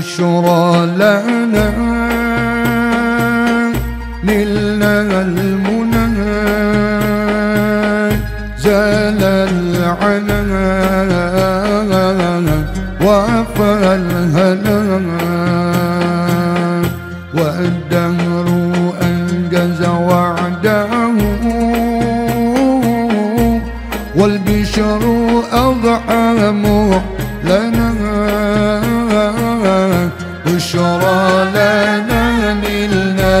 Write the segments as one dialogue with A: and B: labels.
A: والبشرى لنا نلنا المنى زال العنا وفى الهنا. والدهر أنجز وعده والبشر بشرى لنا نلنا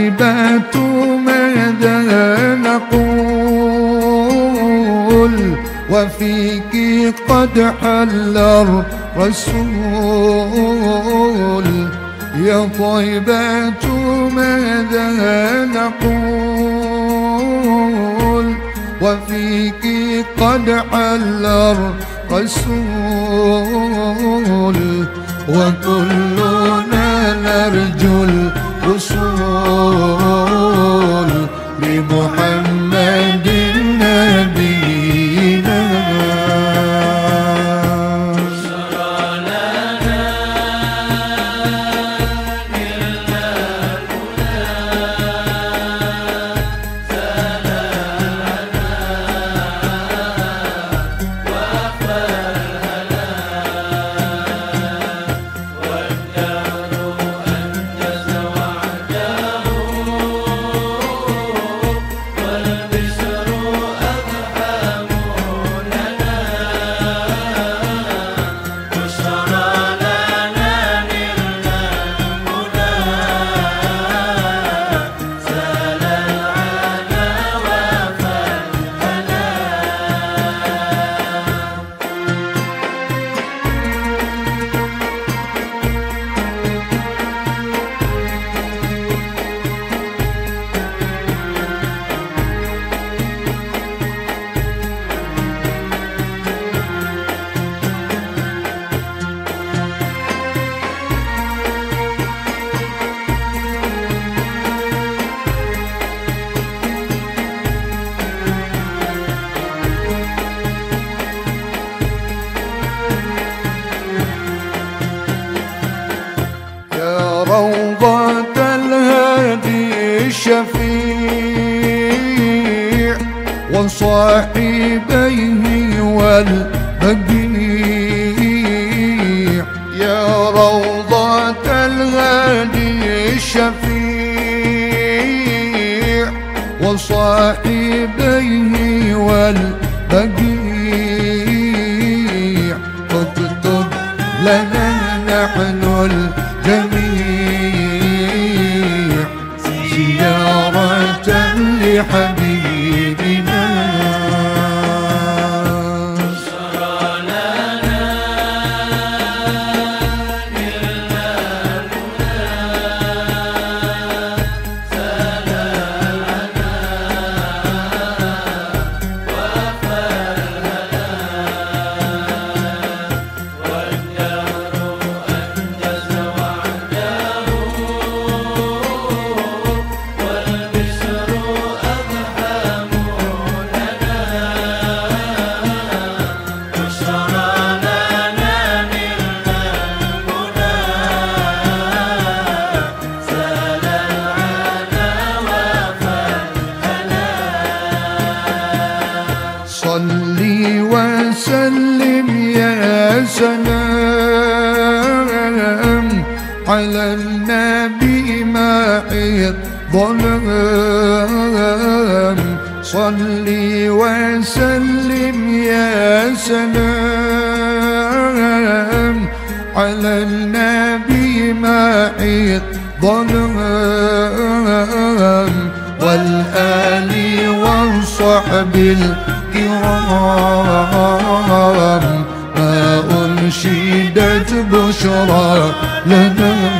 A: طيبة ماذا نقول؟ وفيك قد حل الرسول. يا طيبة ماذا نقول؟ وفيك قد حل الرسول. وكلنا نرجو وصاحبيه والبقيع روضة الهادي الشفيع. وصاحبيه والبقيع اكتب لنا نحن على النبي معي الظلام صلي وسلم يا سلام. على النبي معي الظلام والآل والصحب الكرام. ما أنشدت بشرى لنا